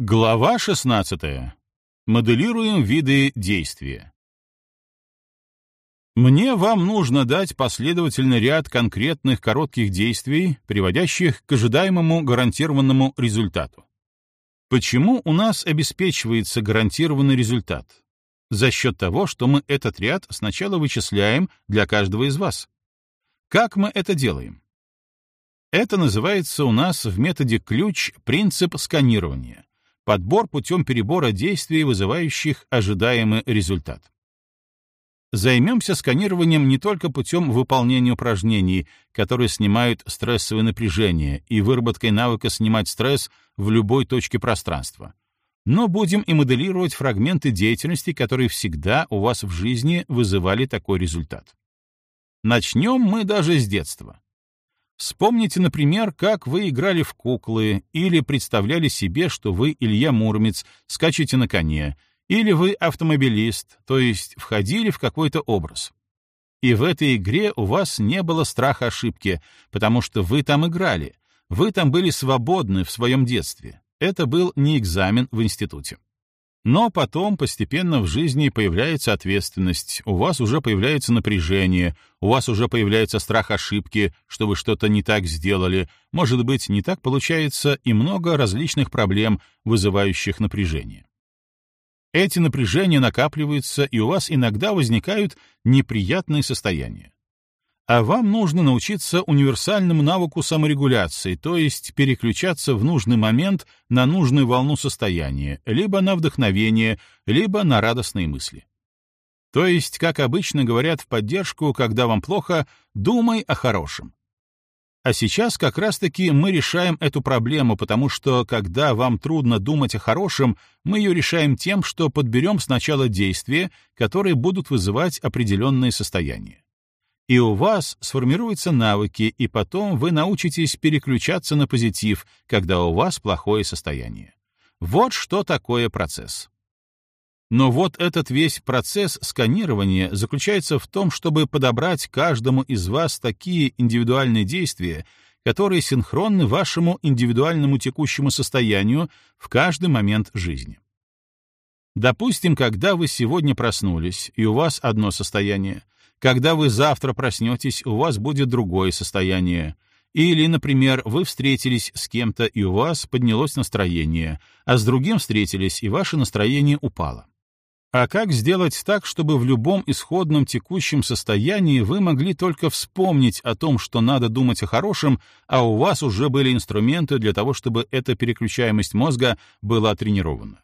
Глава 16. Моделируем виды действия. Мне вам нужно дать последовательный ряд конкретных коротких действий, приводящих к ожидаемому гарантированному результату. Почему у нас обеспечивается гарантированный результат? За счет того, что мы этот ряд сначала вычисляем для каждого из вас. Как мы это делаем? Это называется у нас в методе ключ принцип сканирования Подбор путем перебора действий, вызывающих ожидаемый результат. Займемся сканированием не только путем выполнения упражнений, которые снимают стрессовое напряжение, и выработкой навыка снимать стресс в любой точке пространства, но будем и моделировать фрагменты деятельности, которые всегда у вас в жизни вызывали такой результат. Начнем мы даже с детства. Вспомните, например, как вы играли в куклы или представляли себе, что вы Илья Муромец, скачете на коне, или вы автомобилист, то есть входили в какой-то образ. И в этой игре у вас не было страха ошибки, потому что вы там играли, вы там были свободны в своем детстве. Это был не экзамен в институте. Но потом постепенно в жизни появляется ответственность, у вас уже появляется напряжение, у вас уже появляется страх ошибки, что вы что-то не так сделали, может быть, не так получается и много различных проблем, вызывающих напряжение. Эти напряжения накапливаются, и у вас иногда возникают неприятные состояния а вам нужно научиться универсальному навыку саморегуляции, то есть переключаться в нужный момент на нужную волну состояния, либо на вдохновение, либо на радостные мысли. То есть, как обычно говорят в поддержку, когда вам плохо, думай о хорошем. А сейчас как раз-таки мы решаем эту проблему, потому что, когда вам трудно думать о хорошем, мы ее решаем тем, что подберем сначала действия, которые будут вызывать определенные состояния и у вас сформируются навыки, и потом вы научитесь переключаться на позитив, когда у вас плохое состояние. Вот что такое процесс. Но вот этот весь процесс сканирования заключается в том, чтобы подобрать каждому из вас такие индивидуальные действия, которые синхронны вашему индивидуальному текущему состоянию в каждый момент жизни. Допустим, когда вы сегодня проснулись, и у вас одно состояние, когда вы завтра проснетесь, у вас будет другое состояние. Или, например, вы встретились с кем-то, и у вас поднялось настроение, а с другим встретились, и ваше настроение упало. А как сделать так, чтобы в любом исходном текущем состоянии вы могли только вспомнить о том, что надо думать о хорошем, а у вас уже были инструменты для того, чтобы эта переключаемость мозга была тренирована?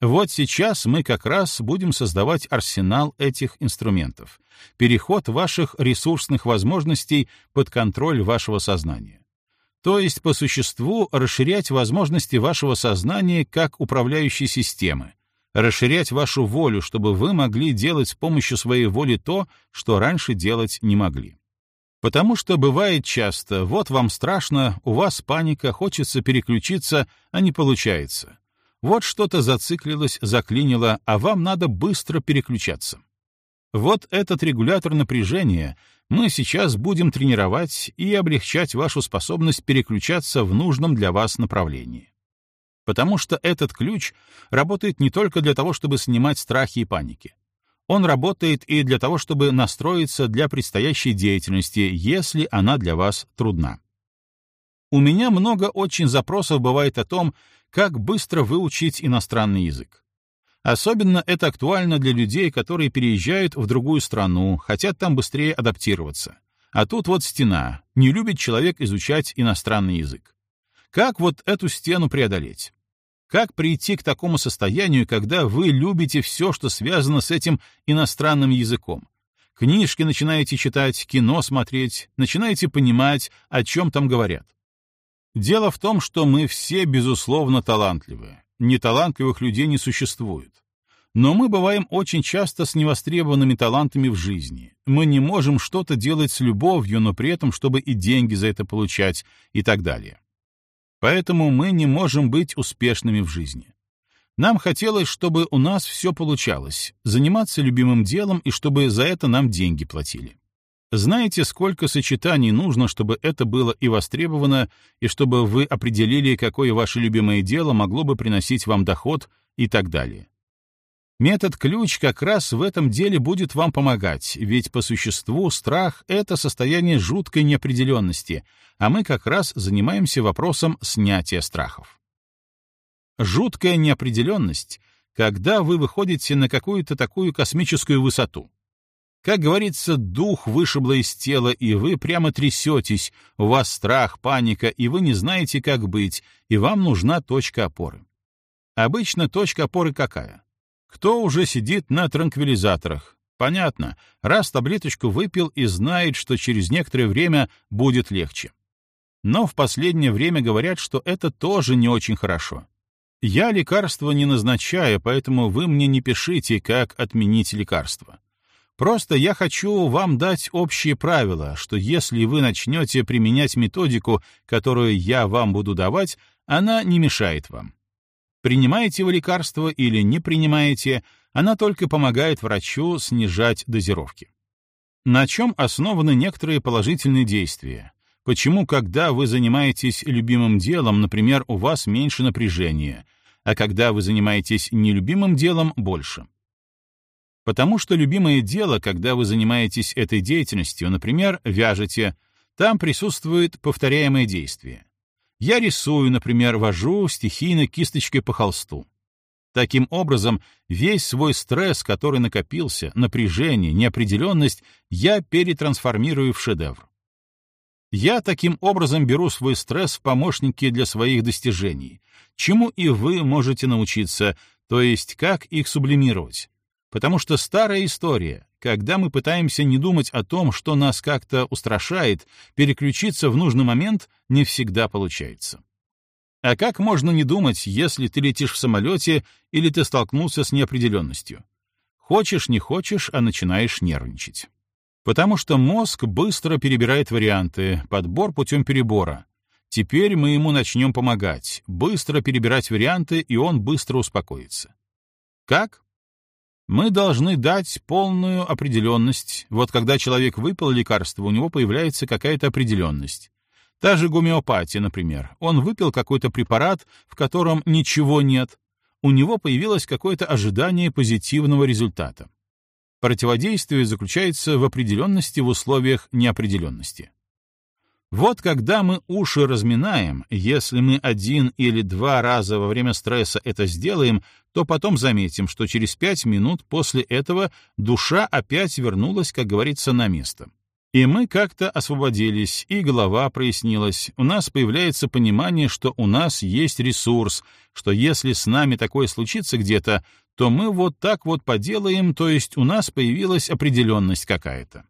Вот сейчас мы как раз будем создавать арсенал этих инструментов, переход ваших ресурсных возможностей под контроль вашего сознания. То есть, по существу, расширять возможности вашего сознания как управляющей системы, расширять вашу волю, чтобы вы могли делать с помощью своей воли то, что раньше делать не могли. Потому что бывает часто, вот вам страшно, у вас паника, хочется переключиться, а не получается. Вот что-то зациклилось, заклинило, а вам надо быстро переключаться. Вот этот регулятор напряжения мы сейчас будем тренировать и облегчать вашу способность переключаться в нужном для вас направлении. Потому что этот ключ работает не только для того, чтобы снимать страхи и паники. Он работает и для того, чтобы настроиться для предстоящей деятельности, если она для вас трудна. У меня много очень запросов бывает о том, как быстро выучить иностранный язык. Особенно это актуально для людей, которые переезжают в другую страну, хотят там быстрее адаптироваться. А тут вот стена, не любит человек изучать иностранный язык. Как вот эту стену преодолеть? Как прийти к такому состоянию, когда вы любите все, что связано с этим иностранным языком? Книжки начинаете читать, кино смотреть, начинаете понимать, о чем там говорят. Дело в том, что мы все, безусловно, талантливы. Неталантливых людей не существует. Но мы бываем очень часто с невостребованными талантами в жизни. Мы не можем что-то делать с любовью, но при этом, чтобы и деньги за это получать, и так далее. Поэтому мы не можем быть успешными в жизни. Нам хотелось, чтобы у нас все получалось, заниматься любимым делом и чтобы за это нам деньги платили. Знаете, сколько сочетаний нужно, чтобы это было и востребовано, и чтобы вы определили, какое ваше любимое дело могло бы приносить вам доход и так далее. Метод ключ как раз в этом деле будет вам помогать, ведь по существу страх — это состояние жуткой неопределенности, а мы как раз занимаемся вопросом снятия страхов. Жуткая неопределенность, когда вы выходите на какую-то такую космическую высоту. Как говорится, дух вышибло из тела, и вы прямо трясетесь, у вас страх, паника, и вы не знаете, как быть, и вам нужна точка опоры. Обычно точка опоры какая? Кто уже сидит на транквилизаторах? Понятно, раз таблеточку выпил и знает, что через некоторое время будет легче. Но в последнее время говорят, что это тоже не очень хорошо. Я лекарства не назначаю, поэтому вы мне не пишите, как отменить лекарство. Просто я хочу вам дать общие правила, что если вы начнете применять методику, которую я вам буду давать, она не мешает вам. Принимаете вы лекарство или не принимаете, она только помогает врачу снижать дозировки. На чем основаны некоторые положительные действия? Почему, когда вы занимаетесь любимым делом, например, у вас меньше напряжения, а когда вы занимаетесь нелюбимым делом, больше? Потому что любимое дело, когда вы занимаетесь этой деятельностью, например, вяжете, там присутствует повторяемое действие. Я рисую, например, вожу стихийно кисточкой по холсту. Таким образом, весь свой стресс, который накопился, напряжение, неопределенность, я перетрансформирую в шедевр. Я таким образом беру свой стресс в помощники для своих достижений, чему и вы можете научиться, то есть как их сублимировать. Потому что старая история, когда мы пытаемся не думать о том, что нас как-то устрашает, переключиться в нужный момент не всегда получается. А как можно не думать, если ты летишь в самолете или ты столкнулся с неопределенностью? Хочешь, не хочешь, а начинаешь нервничать. Потому что мозг быстро перебирает варианты, подбор путем перебора. Теперь мы ему начнем помогать, быстро перебирать варианты, и он быстро успокоится. Как? Мы должны дать полную определенность. Вот когда человек выпил лекарство, у него появляется какая-то определенность. Та же гомеопатия, например. Он выпил какой-то препарат, в котором ничего нет. У него появилось какое-то ожидание позитивного результата. Противодействие заключается в определенности в условиях неопределенности. Вот когда мы уши разминаем, если мы один или два раза во время стресса это сделаем, то потом заметим, что через пять минут после этого душа опять вернулась, как говорится, на место. И мы как-то освободились, и голова прояснилась. У нас появляется понимание, что у нас есть ресурс, что если с нами такое случится где-то, то мы вот так вот поделаем, то есть у нас появилась определенность какая-то.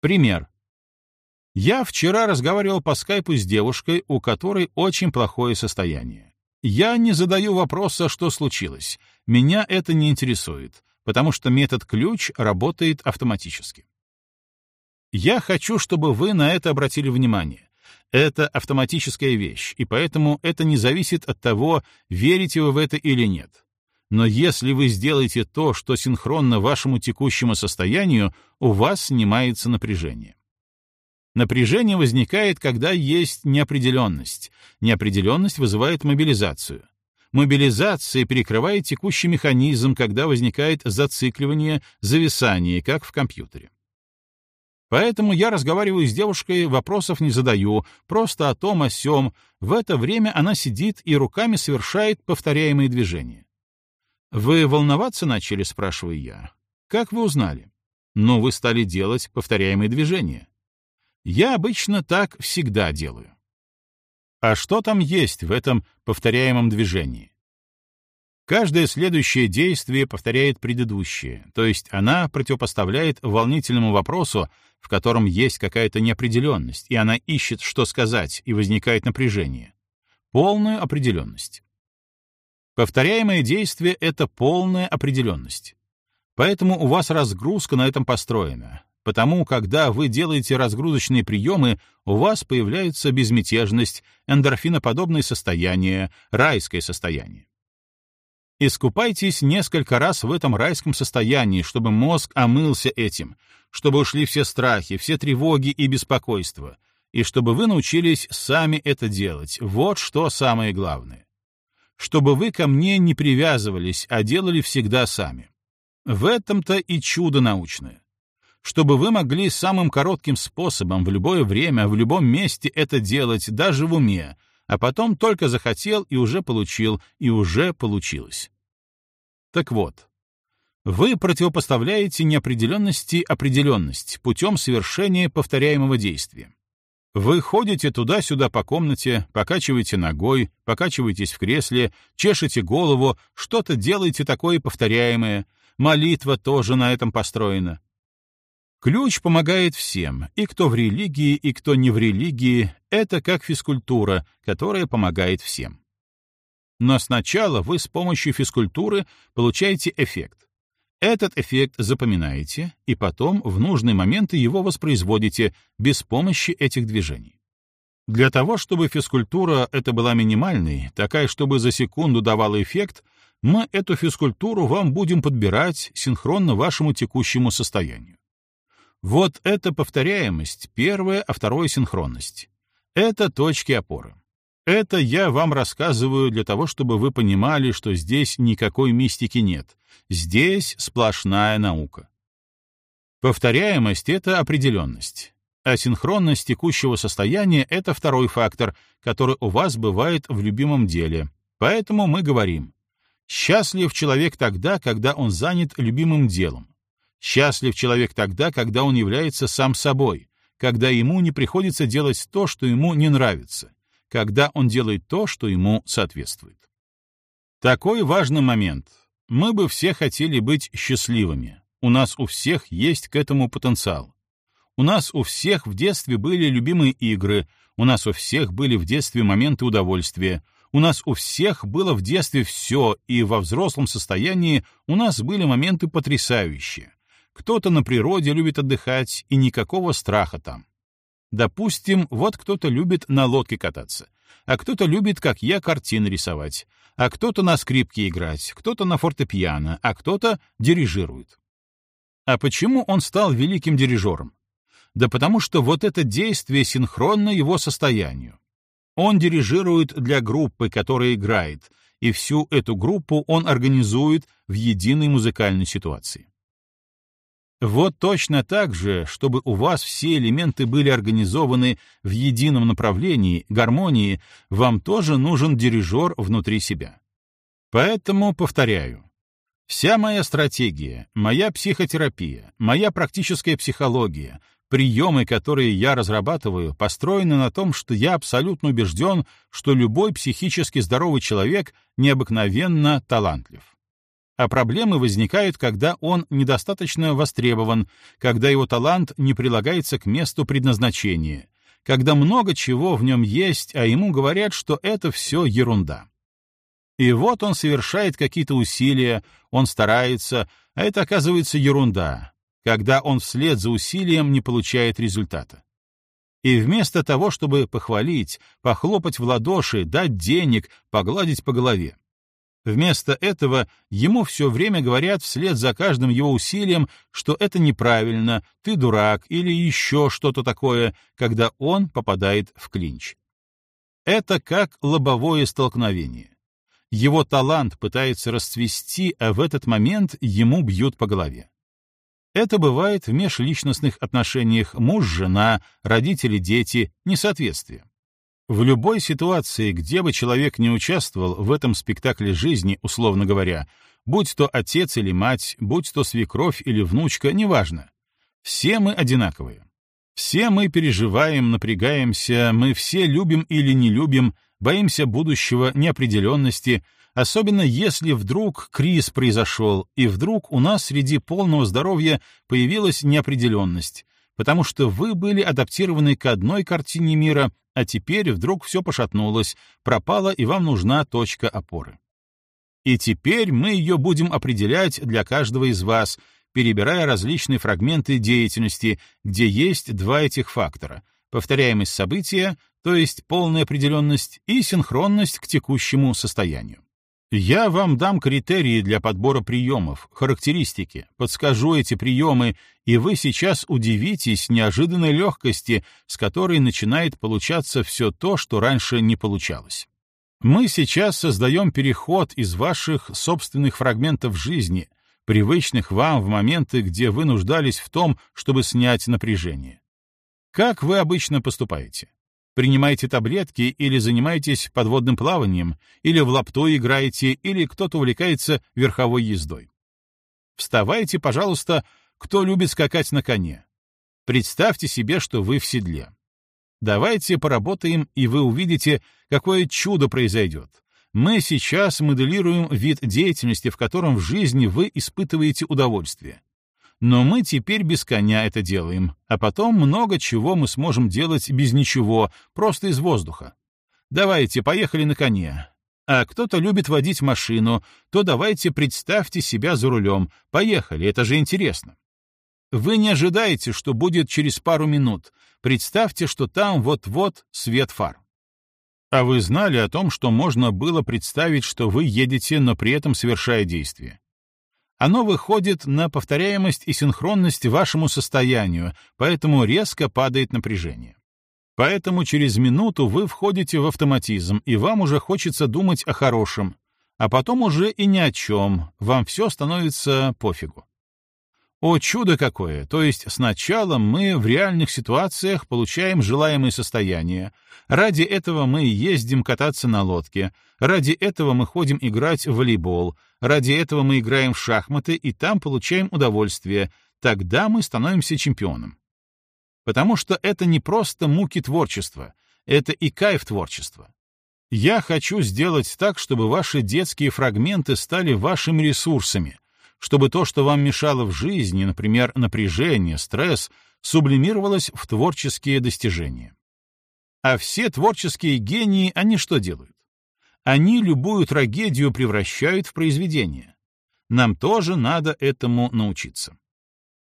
Пример. Я вчера разговаривал по скайпу с девушкой, у которой очень плохое состояние. Я не задаю вопроса, что случилось. Меня это не интересует, потому что метод ключ работает автоматически. Я хочу, чтобы вы на это обратили внимание. Это автоматическая вещь, и поэтому это не зависит от того, верите вы в это или нет. Но если вы сделаете то, что синхронно вашему текущему состоянию, у вас снимается напряжение. Напряжение возникает, когда есть неопределенность. Неопределенность вызывает мобилизацию. Мобилизация перекрывает текущий механизм, когда возникает зацикливание, зависание, как в компьютере. Поэтому я разговариваю с девушкой, вопросов не задаю, просто о том, о сём. В это время она сидит и руками совершает повторяемые движения. «Вы волноваться начали?» — спрашиваю я. «Как вы узнали?» «Ну, вы стали делать повторяемые движения». Я обычно так всегда делаю. А что там есть в этом повторяемом движении? Каждое следующее действие повторяет предыдущее, то есть она противопоставляет волнительному вопросу, в котором есть какая-то неопределенность, и она ищет, что сказать, и возникает напряжение. Полную определенность. Повторяемое действие — это полная определенность. Поэтому у вас разгрузка на этом построена. Потому, когда вы делаете разгрузочные приемы, у вас появляется безмятежность, эндорфиноподобное состояние, райское состояние. Искупайтесь несколько раз в этом райском состоянии, чтобы мозг омылся этим, чтобы ушли все страхи, все тревоги и беспокойства, и чтобы вы научились сами это делать. Вот что самое главное. Чтобы вы ко мне не привязывались, а делали всегда сами. В этом-то и чудо научное. Чтобы вы могли самым коротким способом в любое время, в любом месте это делать, даже в уме, а потом только захотел и уже получил, и уже получилось. Так вот, вы противопоставляете неопределенности определенность путем совершения повторяемого действия. Вы ходите туда-сюда по комнате, покачиваете ногой, покачиваетесь в кресле, чешете голову, что-то делаете такое повторяемое, молитва тоже на этом построена. Ключ помогает всем, и кто в религии, и кто не в религии, это как физкультура, которая помогает всем. Но сначала вы с помощью физкультуры получаете эффект. Этот эффект запоминаете, и потом в нужные моменты его воспроизводите без помощи этих движений. Для того, чтобы физкультура это была минимальной, такая, чтобы за секунду давала эффект, мы эту физкультуру вам будем подбирать синхронно вашему текущему состоянию. Вот это повторяемость, первая, а вторая синхронность. Это точки опоры. Это я вам рассказываю для того, чтобы вы понимали, что здесь никакой мистики нет. Здесь сплошная наука. Повторяемость — это определенность. А синхронность текущего состояния — это второй фактор, который у вас бывает в любимом деле. Поэтому мы говорим, счастлив человек тогда, когда он занят любимым делом. Счастлив человек тогда, когда он является сам собой, когда ему не приходится делать то, что ему не нравится, когда он делает то, что ему соответствует. Такой важный момент. Мы бы все хотели быть счастливыми. У нас у всех есть к этому потенциал. У нас у всех в детстве были любимые игры, у нас у всех были в детстве моменты удовольствия, у нас у всех было в детстве все, и во взрослом состоянии у нас были моменты потрясающие. Кто-то на природе любит отдыхать, и никакого страха там. Допустим, вот кто-то любит на лодке кататься, а кто-то любит, как я, картины рисовать, а кто-то на скрипке играть, кто-то на фортепиано, а кто-то дирижирует. А почему он стал великим дирижером? Да потому что вот это действие синхронно его состоянию. Он дирижирует для группы, которая играет, и всю эту группу он организует в единой музыкальной ситуации. Вот точно так же, чтобы у вас все элементы были организованы в едином направлении, гармонии, вам тоже нужен дирижер внутри себя. Поэтому повторяю. Вся моя стратегия, моя психотерапия, моя практическая психология, приемы, которые я разрабатываю, построены на том, что я абсолютно убежден, что любой психически здоровый человек необыкновенно талантлив а проблемы возникают, когда он недостаточно востребован, когда его талант не прилагается к месту предназначения, когда много чего в нем есть, а ему говорят, что это все ерунда. И вот он совершает какие-то усилия, он старается, а это оказывается ерунда, когда он вслед за усилием не получает результата. И вместо того, чтобы похвалить, похлопать в ладоши, дать денег, погладить по голове, Вместо этого ему все время говорят вслед за каждым его усилием, что это неправильно, ты дурак или еще что-то такое, когда он попадает в клинч. Это как лобовое столкновение. Его талант пытается расцвести, а в этот момент ему бьют по голове. Это бывает в межличностных отношениях муж-жена, родители-дети, несоответствие. В любой ситуации, где бы человек не участвовал в этом спектакле жизни, условно говоря, будь то отец или мать, будь то свекровь или внучка, неважно, все мы одинаковые. Все мы переживаем, напрягаемся, мы все любим или не любим, боимся будущего, неопределенности, особенно если вдруг криз произошел, и вдруг у нас среди полного здоровья появилась неопределенность, потому что вы были адаптированы к одной картине мира, а теперь вдруг все пошатнулось, пропало, и вам нужна точка опоры. И теперь мы ее будем определять для каждого из вас, перебирая различные фрагменты деятельности, где есть два этих фактора — повторяемость события, то есть полная определенность, и синхронность к текущему состоянию. Я вам дам критерии для подбора приемов, характеристики, подскажу эти приемы, и вы сейчас удивитесь неожиданной легкости, с которой начинает получаться все то, что раньше не получалось. Мы сейчас создаем переход из ваших собственных фрагментов жизни, привычных вам в моменты, где вы нуждались в том, чтобы снять напряжение. Как вы обычно поступаете? Принимаете таблетки или занимаетесь подводным плаванием, или в лапту играете, или кто-то увлекается верховой ездой. Вставайте, пожалуйста, кто любит скакать на коне. Представьте себе, что вы в седле. Давайте поработаем, и вы увидите, какое чудо произойдет. Мы сейчас моделируем вид деятельности, в котором в жизни вы испытываете удовольствие. Но мы теперь без коня это делаем, а потом много чего мы сможем делать без ничего, просто из воздуха. Давайте, поехали на коне. А кто-то любит водить машину, то давайте представьте себя за рулем. Поехали, это же интересно. Вы не ожидаете, что будет через пару минут. Представьте, что там вот-вот свет фар. А вы знали о том, что можно было представить, что вы едете, но при этом совершая действие? Оно выходит на повторяемость и синхронность вашему состоянию, поэтому резко падает напряжение. Поэтому через минуту вы входите в автоматизм, и вам уже хочется думать о хорошем, а потом уже и ни о чем, вам все становится пофигу. О чудо какое! То есть сначала мы в реальных ситуациях получаем желаемое состояние. Ради этого мы ездим кататься на лодке. Ради этого мы ходим играть в волейбол. Ради этого мы играем в шахматы и там получаем удовольствие. Тогда мы становимся чемпионом. Потому что это не просто муки творчества, это и кайф творчества. Я хочу сделать так, чтобы ваши детские фрагменты стали вашими ресурсами — чтобы то, что вам мешало в жизни, например, напряжение, стресс, сублимировалось в творческие достижения. А все творческие гении, они что делают? Они любую трагедию превращают в произведение. Нам тоже надо этому научиться.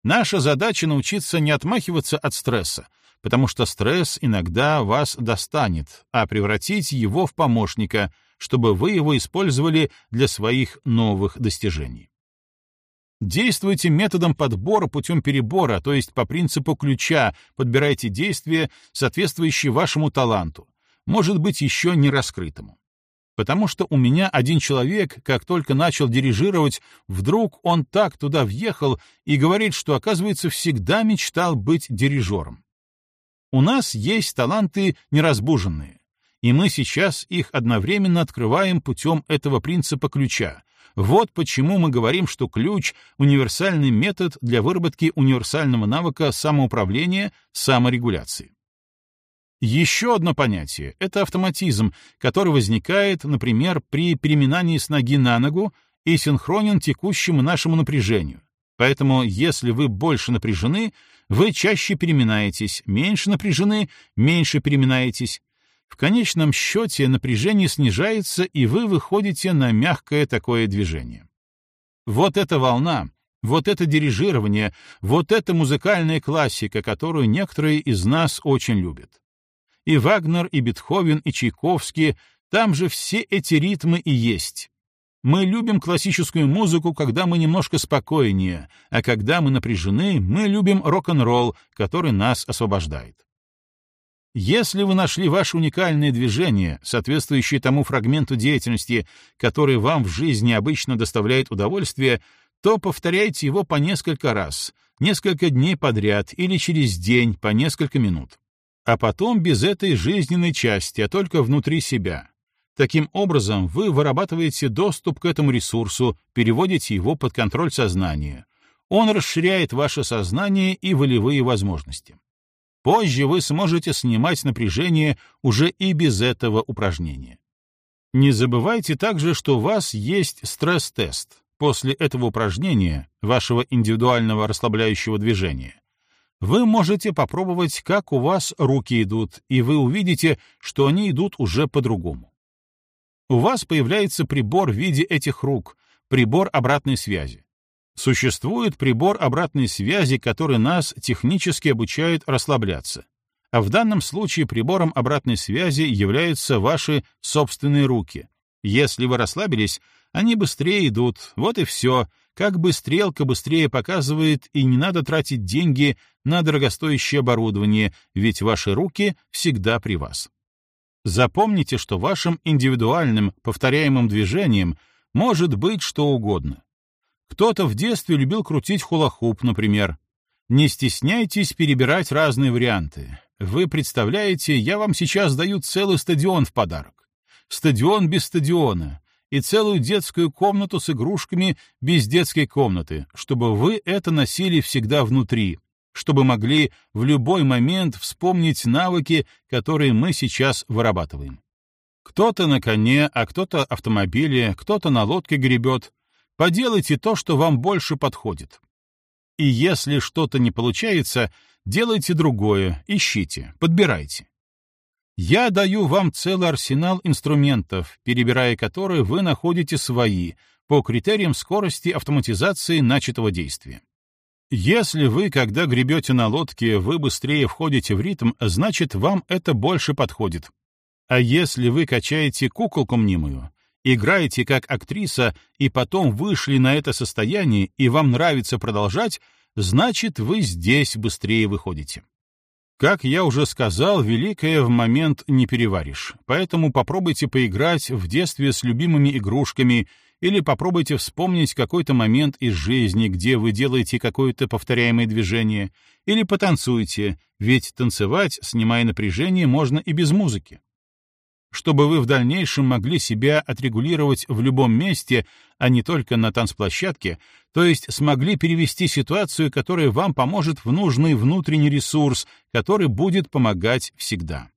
Наша задача научиться не отмахиваться от стресса, потому что стресс иногда вас достанет, а превратить его в помощника, чтобы вы его использовали для своих новых достижений. Действуйте методом подбора путем перебора, то есть по принципу ключа, подбирайте действия, соответствующие вашему таланту, может быть, еще не раскрытому. Потому что у меня один человек, как только начал дирижировать, вдруг он так туда въехал и говорит, что, оказывается, всегда мечтал быть дирижером. У нас есть таланты неразбуженные, и мы сейчас их одновременно открываем путем этого принципа ключа, вот почему мы говорим, что ключ — универсальный метод для выработки универсального навыка самоуправления, саморегуляции. Еще одно понятие — это автоматизм, который возникает, например, при переминании с ноги на ногу и синхронен текущему нашему напряжению. Поэтому, если вы больше напряжены, вы чаще переминаетесь, меньше напряжены, меньше переминаетесь, в конечном счете напряжение снижается, и вы выходите на мягкое такое движение. Вот эта волна, вот это дирижирование, вот эта музыкальная классика, которую некоторые из нас очень любят. И Вагнер, и Бетховен, и Чайковский, там же все эти ритмы и есть. Мы любим классическую музыку, когда мы немножко спокойнее, а когда мы напряжены, мы любим рок-н-ролл, который нас освобождает. Если вы нашли ваше уникальное движение, соответствующее тому фрагменту деятельности, который вам в жизни обычно доставляет удовольствие, то повторяйте его по несколько раз, несколько дней подряд или через день по несколько минут. А потом без этой жизненной части, а только внутри себя. Таким образом, вы вырабатываете доступ к этому ресурсу, переводите его под контроль сознания. Он расширяет ваше сознание и волевые возможности. Позже вы сможете снимать напряжение уже и без этого упражнения. Не забывайте также, что у вас есть стресс-тест. После этого упражнения, вашего индивидуального расслабляющего движения, вы можете попробовать, как у вас руки идут, и вы увидите, что они идут уже по-другому. У вас появляется прибор в виде этих рук, прибор обратной связи. Существует прибор обратной связи, который нас технически обучает расслабляться. А в данном случае прибором обратной связи являются ваши собственные руки. Если вы расслабились, они быстрее идут, вот и все, как бы стрелка быстрее показывает, и не надо тратить деньги на дорогостоящее оборудование, ведь ваши руки всегда при вас. Запомните, что вашим индивидуальным повторяемым движением может быть что угодно. Кто-то в детстве любил крутить хулахуп, например. Не стесняйтесь перебирать разные варианты. Вы представляете, я вам сейчас даю целый стадион в подарок. Стадион без стадиона, и целую детскую комнату с игрушками без детской комнаты, чтобы вы это носили всегда внутри, чтобы могли в любой момент вспомнить навыки, которые мы сейчас вырабатываем. Кто-то на коне, а кто-то автомобиле, кто-то на лодке гребет. Поделайте то, что вам больше подходит. И если что-то не получается, делайте другое, ищите, подбирайте. Я даю вам целый арсенал инструментов, перебирая которые вы находите свои, по критериям скорости автоматизации начатого действия. Если вы, когда гребете на лодке, вы быстрее входите в ритм, значит, вам это больше подходит. А если вы качаете куколку мнимую, играете как актриса и потом вышли на это состояние, и вам нравится продолжать, значит, вы здесь быстрее выходите. Как я уже сказал, великое в момент не переваришь, поэтому попробуйте поиграть в детстве с любимыми игрушками или попробуйте вспомнить какой-то момент из жизни, где вы делаете какое-то повторяемое движение, или потанцуйте, ведь танцевать, снимая напряжение, можно и без музыки чтобы вы в дальнейшем могли себя отрегулировать в любом месте, а не только на танцплощадке, то есть смогли перевести ситуацию, которая вам поможет в нужный внутренний ресурс, который будет помогать всегда.